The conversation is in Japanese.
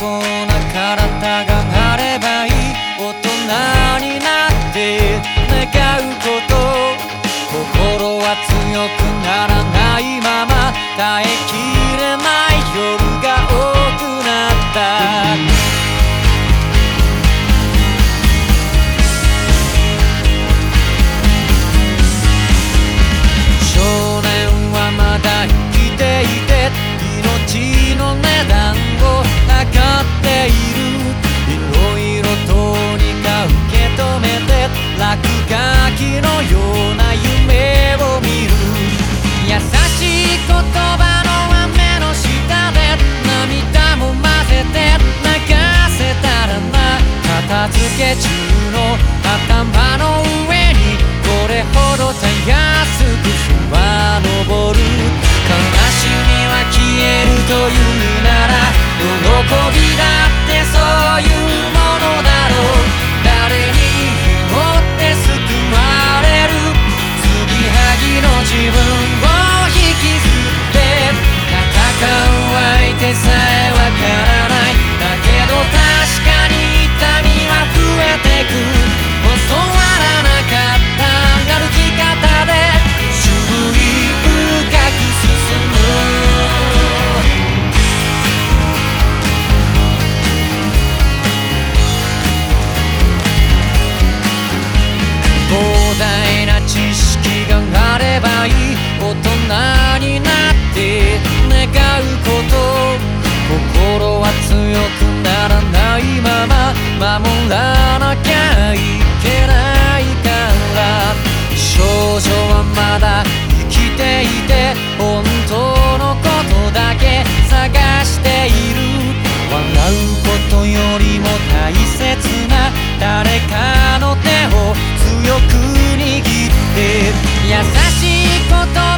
康な体があればいい。大人になって願うこと。心は強くならないまま耐えきれ守らなきゃいけないから少女はまだ生きていて本当のことだけ探している。笑うことよりも大切な誰かの手を強く握って。優しい言葉